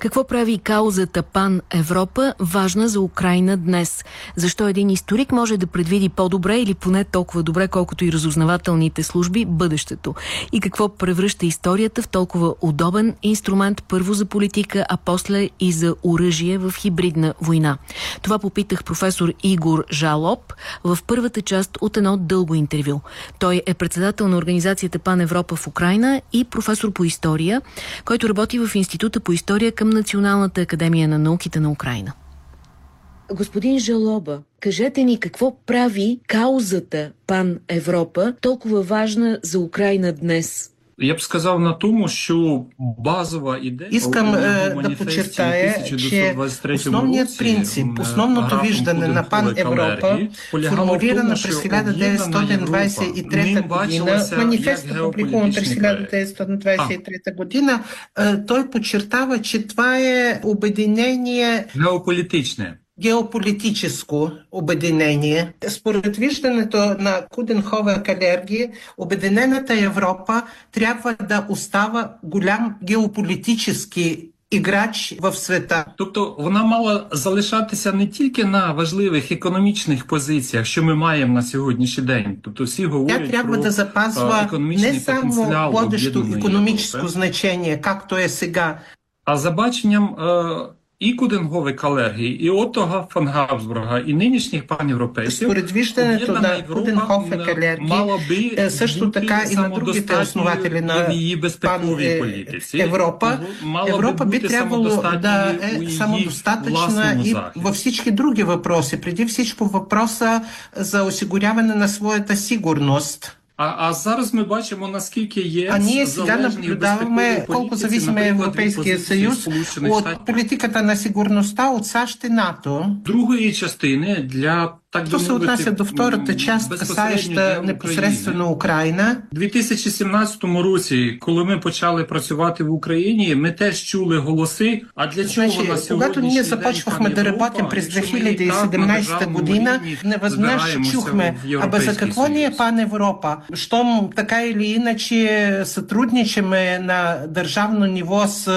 Какво прави каузата Пан Европа важна за Украина днес? Защо един историк може да предвиди по-добре или поне толкова добре, колкото и разузнавателните служби, бъдещето? И какво превръща историята в толкова удобен инструмент първо за политика, а после и за оръжие в хибридна война? Това попитах професор Игор Жалоп в първата част от едно дълго интервю. Той е председател на организацията Пан Европа в Украина и професор по история, който работи в Института по история към Националната академия на науките на Украина. Господин Жалоба, кажете ни какво прави каузата Пан Европа толкова важна за Украина днес? Я б сказав на тому, що базова ідея Искам е, да подчертая, че основният принцип, основното виждане на Пан Европа, формулирана през 1923 година, манифеста публикуван през 1923 година, той подчертава, че това е обединение геополітичне геополитическо обединение. Според виждането на Куденховер Калерги, Обединената Европа трябва да остава голям геополітичний Іграч в света, тобто вона мала залишатися не тільки на важливих економічних позиціях, що ми маємо на сьогоднішній день. Тобто всі говорять Тя треба про да запазва не само водещо економічне значення, як то е сега, а за баченням і Куденгови колегії, і Отога фон Габсбурга, і нинішніх панєвропейців според виждането на Куденхофе колегії, също така і на другите основатели на її безпековій політиці. Европа, Европа би трябвало да е самодостатъчна и във всички други въпроси. Преди всичко въпроса за осигуряване на своята сигурност. А а зараз ми бачимо наскільки є а ние сега наблюдаваме колко зависиме Європейський Союз от політиката на сигурності от САЩ и НАТО. Другої частини для так Що се отнася до втората част, касаеща непосредствено Україна. У 2017 році, коли ми почали працювати в Україні, ми теж чули голоси. А для чого значи, на сьогодні? Когато ние започвахме да работим през 2017 година, невъзможно чухме, абе за какво ни е пан Европа? Щом така или иначе сътрудничаме на държавно ниво с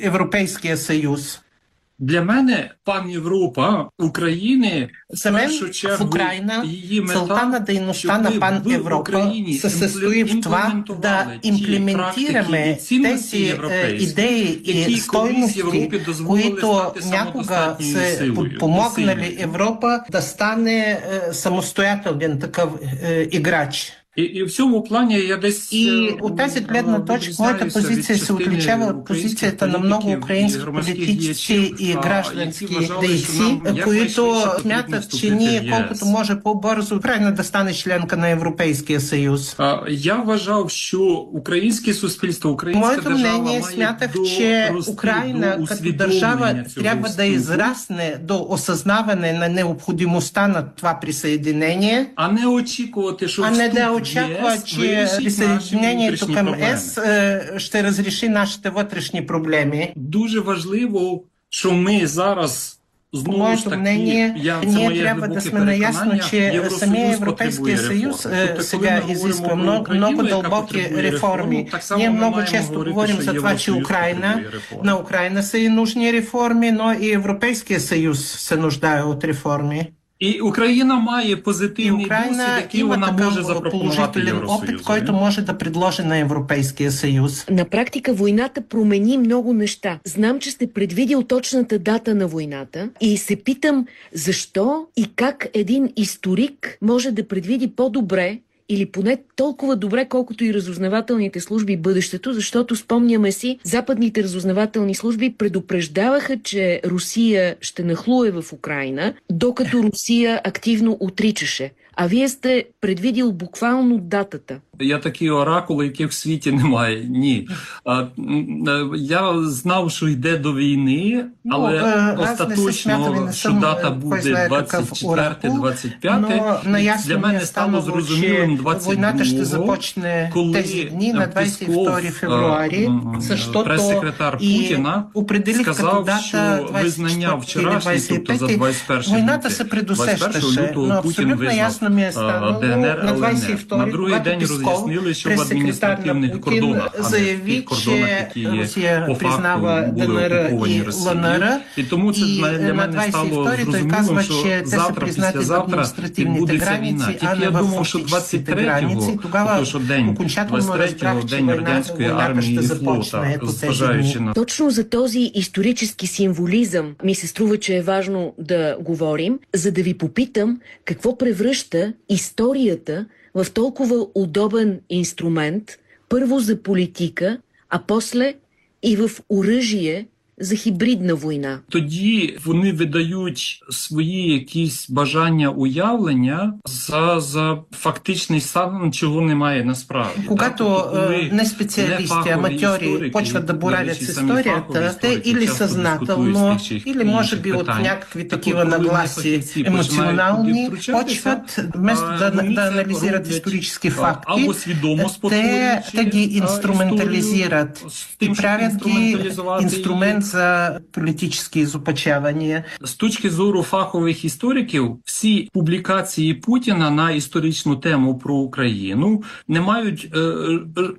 Европейския съюз. Для мене пан Європа України За мен в Украина її мета, целта на дейността на пан Европа се състои в това да имплементираме тези идеи и стойности, които някога са подпомогнали Европа да стане самостоятелен такъв играч. І, і в цьому плані я десь і у тази гледна точка моята позиція се отличава от позицията на много українски политици і гражданські дейці, които смятат, че ние колкото може по-бързо Україна да стане членка на Європейския съюз. А, я вважав, що українське суспільство, українська Моето держава мнение смятах, че Україна като държава трябва да израсне до осъзнаване на необходимостта на това присъединение, а не очікувати, що а не да очаква, че присъединението към ЕС ще разреши нашите вътрешни проблеми. Дуже важливо, що ми зараз по моето мнение, ние трябва да сме наясно, че самия Европейския съюз сега изисква много, много дълбоки реформи. Ние много често говорим за това, че Украина, на Украина са и нужни реформи, но и Европейския съюз се нуждае от реформи. І Україна має позитивний досвід, який вона може запропонувати опит, който може да предложи на Европейския съюз. На практика войната промени много неща. Знам, че сте предвидил точната дата на войната и се питам защо и как един историк може да предвиди по-добре или поне толкова добре, колкото и разузнавателните служби бъдещето, защото спомняме си, западните разузнавателни служби предупреждаваха, че Русия ще нахлуе в Украина, докато Русия активно отричаше. А вие сте предвидил буквално датата. Я такі оракули, яких в світі немає. Ні. А, я знав, що йде до війни, але ну, остаточно, що дата буде 24-25, для мене стало зрозумілим 22 ще започне коли тези дни на 22 февруари, защото прес-секретар Путіна сказав, що визнання вчорашній, тобто за 21 войната се предусещаше, но абсолютно ясно ми е станало на 22 на другий день роз'яснили, що в адміністративних кордонах заяви, че Росія признава ДНР і ЛНР, і тому це для мене стало зрозуміло, що завтра, післязавтра відбудеться війна. Тільки я думав, що 23-го, що день, 23-го, день радянської армії і флота, зважаючи на... Точно за този исторически символизъм ми се струва, че е важно да говорим, за да ви попитам какво превръща историята в толкова удобен инструмент, първо за политика, а после і в оръжие за гібридна війна. Тоді вони видають свої якісь бажання уявлення за за фактичний стан, чого немає насправді. Когато е, не специалисти, аматьори почват да боравят с историята, те или съзнателно, или може би от някакви такива нагласи емоционални, почват вместо да, да анализират исторически факти, те, те ги и правят ги инструмент за політичні зупочавання. З точки зору фахових істориків, всі публікації Путіна на історичну тему про Україну не мають е,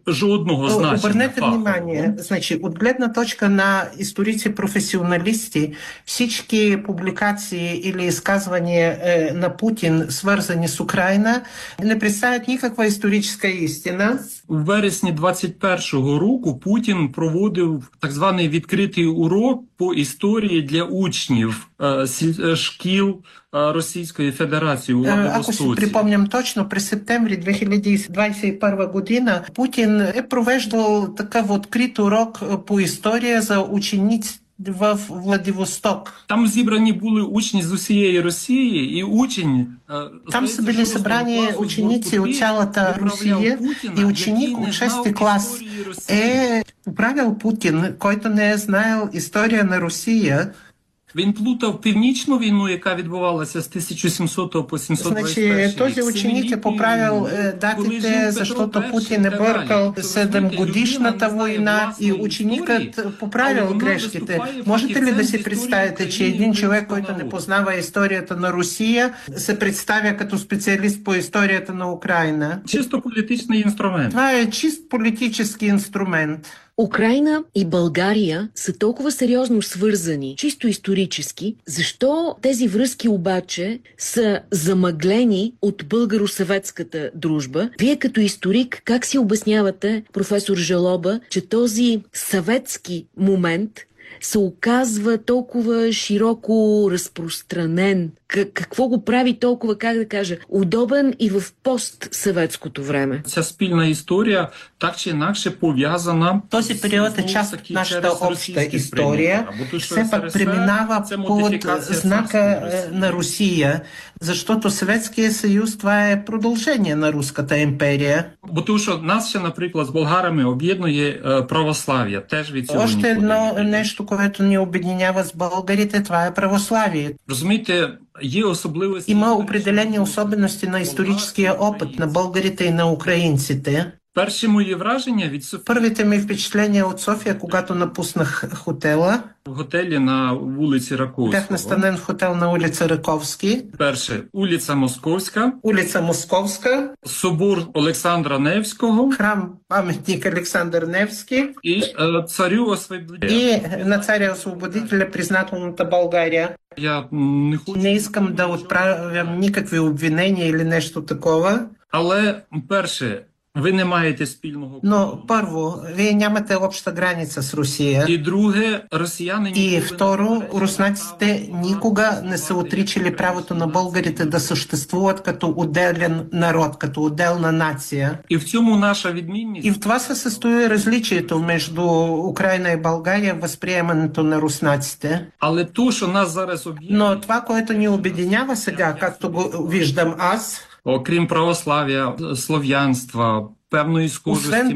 жодного значення. Обернете внимание, значить, от гледна точка на істориці професіоналісті, всі публікації или изказывания е, на Путін, зв'язані з Україною, не представляють ніякої історичної істини. У вересні 21-го року Путін проводив так званий відкритий урок по історії для учнів е, шкіл Російської Федерації у Владивостоці. Припомням точно, при септември 2021 година Путін провеждав таке відкритий урок по історії за учениці в Владивосток. Там зібрані були учні з усієї Росії, і учень там були зібрані учениці у цялата Росія, і ученик у шести клас е управляв Путін, който не е знаел історія на Росія. Він плутав північну війну, яка відбувалася з 1700 по 721 Значи, този ученик поправил датите, защото Путин е бъркал 7 годишната война и ученикът поправил грешките. Можете ли да си представите, че един човек, който не познава историята на Русия, се представя като специалист по историята на Украина? Чисто политичний інструмент. Това е чист политически инструмент. Украина и България са толкова сериозно свързани, чисто исторически. Защо тези връзки обаче са замъглени от българо-съветската дружба? Вие като историк, как си обяснявате, професор Жалоба, че този съветски момент се оказва толкова широко разпространен? Какво го прави толкова, как да кажа, удобен и в постсъветското време? Ця спільна історія так чи інакше пов'язана. Този период е част от нашата обща история. Все пак преминава под знака на Русия, защото Съветския съюз това е продължение на Руската імперія. Бо тому що нас ще, наприклад, з болгарами об'єднує православ'я. Теж від цього Още едно нещо, което ни обединява з българите, това е православие. Розумієте, є особливості. Има определени особености на історичния опит на българите и на українците. Перші мої враження від Софії. Първите ми впечатления от София, когато напуснах хотела. В готелі на вулиці Раковського. Бях настанен в хотел на вулиці Раковській. Перше, вулиця Московська. Вулиця Московська. Собор Олександра Невського. Храм пам'ятник Олександр Невський. І е, царю Освободителя. І на царя Освободителя признателната България. Я не хочу... Не искам да отправям никакви обвинения или нещо такова. Але перше, ви не маєте спільного Но първо, вие нямате обща граница с Русия. І друге, росіяни І второ, руснаците никога не са отричали правото на българите да съществуват като отделен народ, като отделна нация. І в цьому наша відмінність. І в това се състои различието между Украина и България в възприемането на руснаците. Але то, що нас зараз об'єднує... Но това, което ни обединява сега, както го виждам аз, окрім православ'я, слов'янства, певної схожості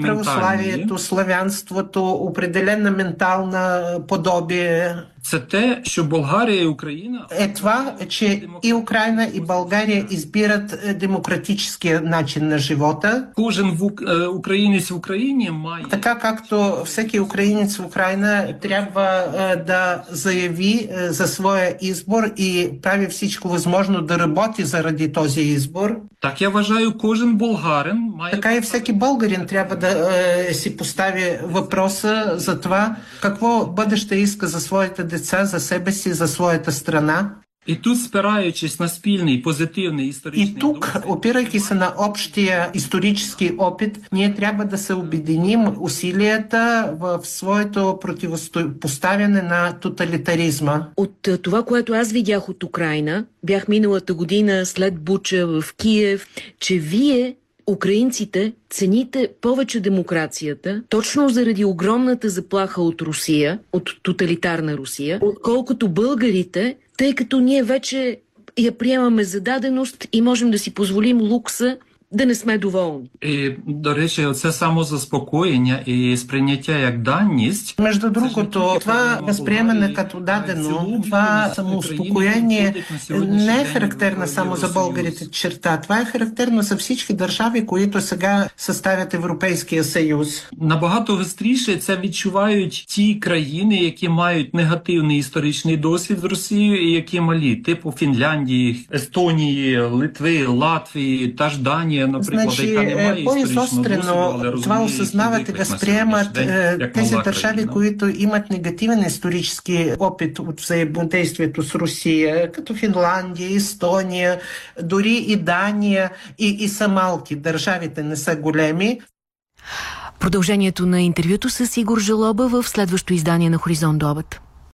то слов'янство, то определена ментална подобие. це те, що Болгарія і Україна е това, че и Украина, и България избират демократическия начин на живота. Кожен в українець в Україні має така, както всеки українець в Україна трябва да заяви за своя избор и прави всичко възможно да работи заради този избор. Так я вважаю, кожен болгарин має така и всеки българин трябва да е, си постави въпроса за това какво бъдеще иска за своите деца, за себе си, за своята страна. І тут, спираючись на спільний позитивний історичний І тук, опирайки се на общия исторически опит, ние трябва да се обединим усилията в своето противопоставяне на тоталитаризма. От това, което аз видях от Украина, бях миналата година след Буча в Киев, че вие Украинците цените повече демокрацията, точно заради огромната заплаха от Русия, от тоталитарна Русия, отколкото българите, тъй като ние вече я приемаме за даденост и можем да си позволим лукса де не сме доволні. І, До речі, це самозаспокоєння і сприйняття як даність. Между другото, това възприемане като дадено, това самоуспокоєння не е характерна само за българите черта. Това е характерно за всички държави, които сега съставят Європейський Союз. Набагато гостріше це відчувають ті країни, які мають негативний історичний досвід з Росією і які малі, типу Фінляндії, Естонії, Литви, Латвії та ж Данія. Значи, немає по-изострено това осъзнават и възприемат тези държави, които имат негативен исторически опит от взаимодействието с Русия, като Финландия, Естония, дори и Дания, и, и са малки. Държавите не са големи. Продължението на интервюто с Игор Жалоба в следващо издание на Хоризонт до обед.